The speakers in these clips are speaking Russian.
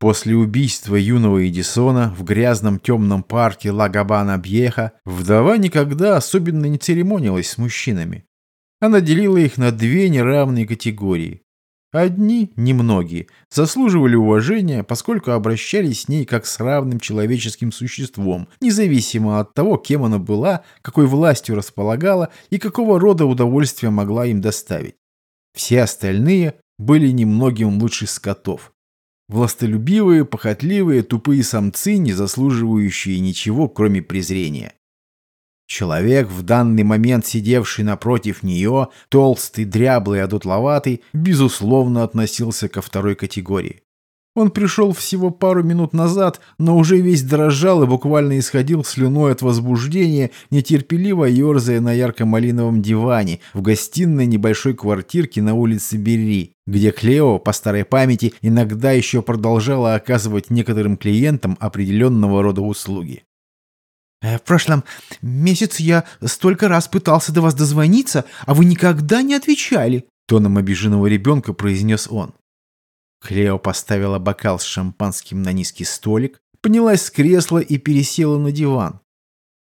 После убийства юного Эдисона в грязном темном парке Лагабана-Бьеха вдова никогда особенно не церемонилась с мужчинами. Она делила их на две неравные категории. Одни, немногие, заслуживали уважения, поскольку обращались с ней как с равным человеческим существом, независимо от того, кем она была, какой властью располагала и какого рода удовольствия могла им доставить. Все остальные были немногим лучше скотов. Властолюбивые, похотливые, тупые самцы, не заслуживающие ничего, кроме презрения. Человек, в данный момент сидевший напротив нее, толстый, дряблый, одутловатый, безусловно относился ко второй категории. Он пришел всего пару минут назад, но уже весь дрожал и буквально исходил слюной от возбуждения, нетерпеливо ерзая на ярко-малиновом диване в гостиной небольшой квартирки на улице Берри, где Клео, по старой памяти, иногда еще продолжала оказывать некоторым клиентам определенного рода услуги. Э, «В прошлом месяце я столько раз пытался до вас дозвониться, а вы никогда не отвечали», — тоном обиженного ребенка произнес он. Клео поставила бокал с шампанским на низкий столик, поднялась с кресла и пересела на диван.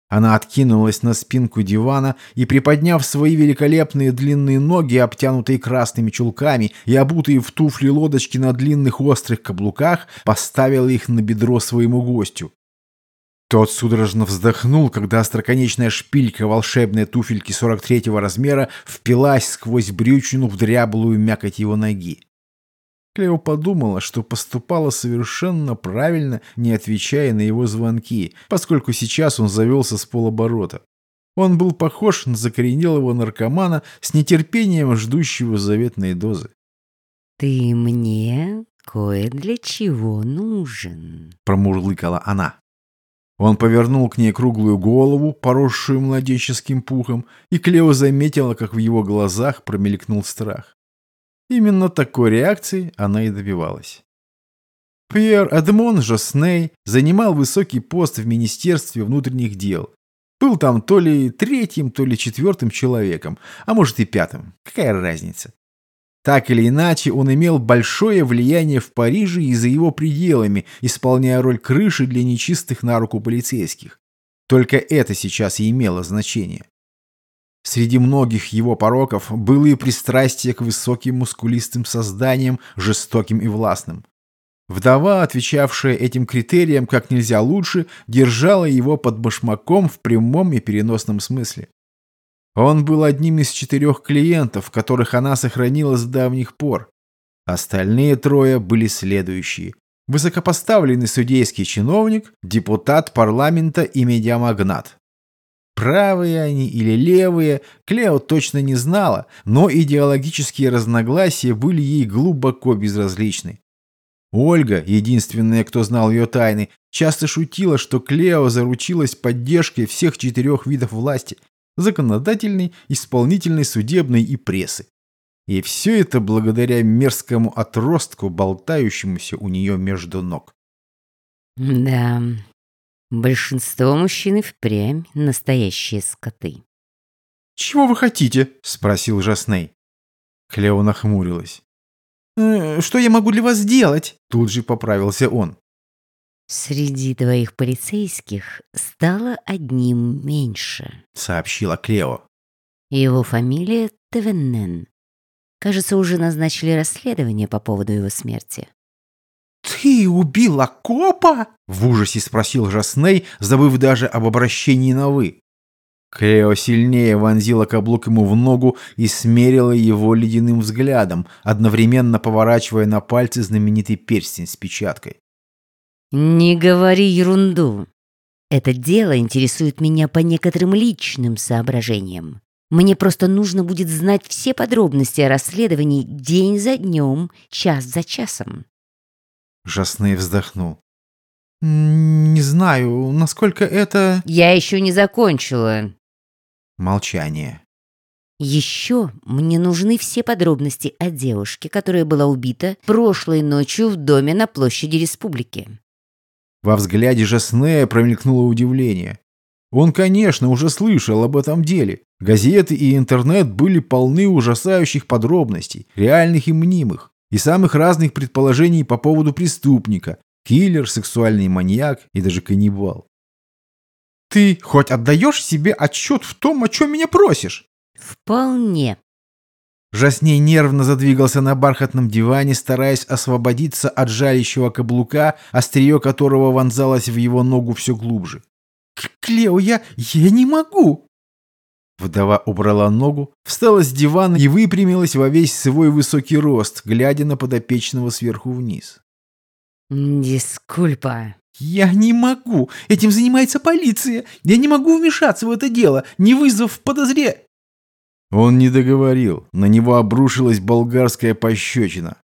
Она откинулась на спинку дивана и, приподняв свои великолепные длинные ноги, обтянутые красными чулками и обутые в туфли лодочки на длинных острых каблуках, поставила их на бедро своему гостю. Тот судорожно вздохнул, когда остроконечная шпилька волшебной туфельки 43-го размера впилась сквозь брючину в дряблую мякоть его ноги. Клео подумала, что поступала совершенно правильно, не отвечая на его звонки, поскольку сейчас он завелся с полоборота. Он был похож на закоренелого наркомана с нетерпением ждущего заветной дозы. «Ты мне кое для чего нужен», — промурлыкала она. Он повернул к ней круглую голову, поросшую младенческим пухом, и Клео заметила, как в его глазах промелькнул страх. Именно такой реакции она и добивалась. Пьер Эдмон Жосней занимал высокий пост в Министерстве внутренних дел. Был там то ли третьим, то ли четвертым человеком, а может и пятым. Какая разница? Так или иначе, он имел большое влияние в Париже и за его пределами, исполняя роль крыши для нечистых на руку полицейских. Только это сейчас и имело значение. Среди многих его пороков было и пристрастие к высоким мускулистым созданиям, жестоким и властным. Вдова, отвечавшая этим критериям как нельзя лучше, держала его под башмаком в прямом и переносном смысле. Он был одним из четырех клиентов, которых она сохранила с давних пор. Остальные трое были следующие. Высокопоставленный судейский чиновник, депутат парламента и медиамагнат. Правые они или левые, Клео точно не знала, но идеологические разногласия были ей глубоко безразличны. Ольга, единственная, кто знал ее тайны, часто шутила, что Клео заручилась поддержкой всех четырех видов власти – законодательной, исполнительной, судебной и прессы. И все это благодаря мерзкому отростку, болтающемуся у нее между ног. «Да, Большинство мужчин и впрямь настоящие скоты. «Чего вы хотите?» — спросил Жасней. Клео нахмурилась. «Э, «Что я могу для вас сделать?» Тут же поправился он. «Среди твоих полицейских стало одним меньше», — сообщила Клео. «Его фамилия Тевеннен. Кажется, уже назначили расследование по поводу его смерти». «Ты убила копа?» — в ужасе спросил Жасней, забыв даже об обращении на «вы». Клео сильнее вонзила каблук ему в ногу и смерила его ледяным взглядом, одновременно поворачивая на пальцы знаменитый перстень с печаткой. «Не говори ерунду. Это дело интересует меня по некоторым личным соображениям. Мне просто нужно будет знать все подробности о расследовании день за днем, час за часом. Жасный вздохнул. «Не знаю, насколько это...» «Я еще не закончила». Молчание. Еще мне нужны все подробности о девушке, которая была убита прошлой ночью в доме на площади Республики. Во взгляде Жаснея промелькнуло удивление. Он, конечно, уже слышал об этом деле. Газеты и интернет были полны ужасающих подробностей, реальных и мнимых. И самых разных предположений по поводу преступника – киллер, сексуальный маньяк и даже каннибал. Ты хоть отдаешь себе отчет в том, о чем меня просишь? Вполне. Жасней нервно задвигался на бархатном диване, стараясь освободиться от жалящего каблука, острие которого вонзалось в его ногу все глубже. «Клео, я... я не могу!» Вдова убрала ногу, встала с дивана и выпрямилась во весь свой высокий рост, глядя на подопечного сверху вниз. «Дискульпа». «Я не могу! Этим занимается полиция! Я не могу вмешаться в это дело, не вызвав подозре...» Он не договорил. На него обрушилась болгарская пощечина.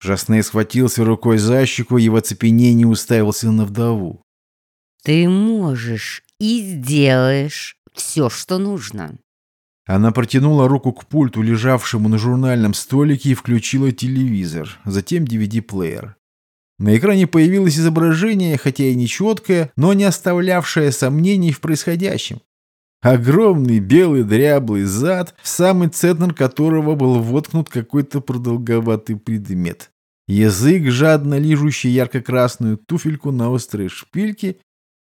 Жасней схватился рукой за щеку и в оцепенении уставился на вдову. «Ты можешь и сделаешь все, что нужно». Она протянула руку к пульту, лежавшему на журнальном столике, и включила телевизор, затем DVD-плеер. На экране появилось изображение, хотя и нечеткое, но не оставлявшее сомнений в происходящем. Огромный белый дряблый зад, в самый центр которого был воткнут какой-то продолговатый предмет. Язык, жадно лижущий ярко-красную туфельку на острой шпильке,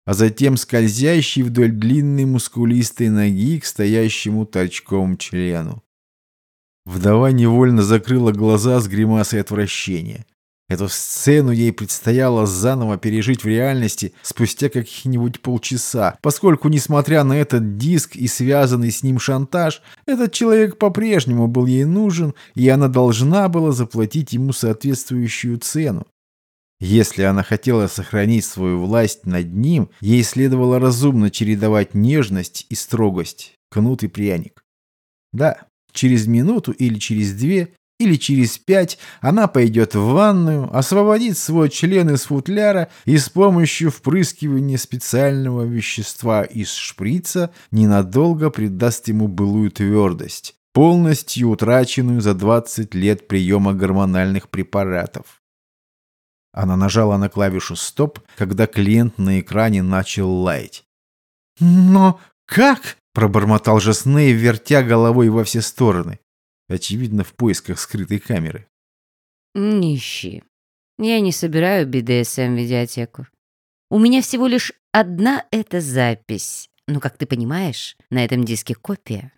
а затем скользящий вдоль длинной мускулистой ноги к стоящему торчком члену. Вдова невольно закрыла глаза с гримасой отвращения. Эту сцену ей предстояло заново пережить в реальности спустя каких-нибудь полчаса, поскольку, несмотря на этот диск и связанный с ним шантаж, этот человек по-прежнему был ей нужен, и она должна была заплатить ему соответствующую цену. Если она хотела сохранить свою власть над ним, ей следовало разумно чередовать нежность и строгость, кнут и пряник. Да, через минуту или через две или через пять она пойдет в ванную, освободит свой член из футляра и с помощью впрыскивания специального вещества из шприца ненадолго придаст ему былую твердость, полностью утраченную за 20 лет приема гормональных препаратов. Она нажала на клавишу «Стоп», когда клиент на экране начал лаять. «Но как?» – пробормотал Жасней, вертя головой во все стороны очевидно, в поисках скрытой камеры. Нищий. Я не собираю BDSM-видеотеку. У меня всего лишь одна эта запись. Ну, как ты понимаешь, на этом диске копия.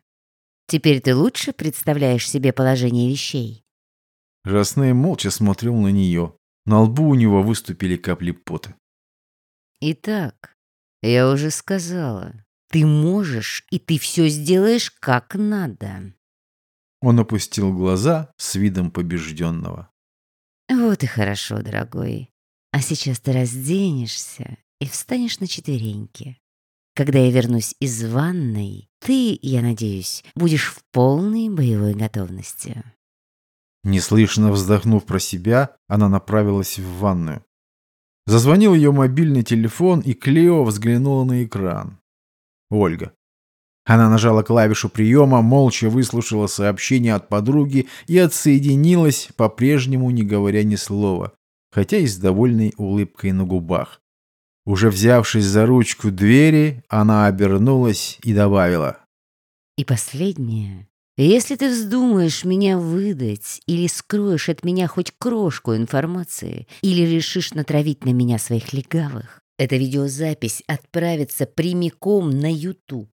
Теперь ты лучше представляешь себе положение вещей. Жасней молча смотрел на нее. На лбу у него выступили капли пота. Итак, я уже сказала, ты можешь, и ты все сделаешь как надо. Он опустил глаза с видом побежденного. «Вот и хорошо, дорогой. А сейчас ты разденешься и встанешь на четвереньки. Когда я вернусь из ванной, ты, я надеюсь, будешь в полной боевой готовности». Неслышно вздохнув про себя, она направилась в ванную. Зазвонил ее мобильный телефон, и Клео взглянула на экран. Ольга. Она нажала клавишу приема, молча выслушала сообщение от подруги и отсоединилась, по-прежнему не говоря ни слова, хотя и с довольной улыбкой на губах. Уже взявшись за ручку двери, она обернулась и добавила. «И последнее. Если ты вздумаешь меня выдать или скроешь от меня хоть крошку информации, или решишь натравить на меня своих легавых, эта видеозапись отправится прямиком на YouTube.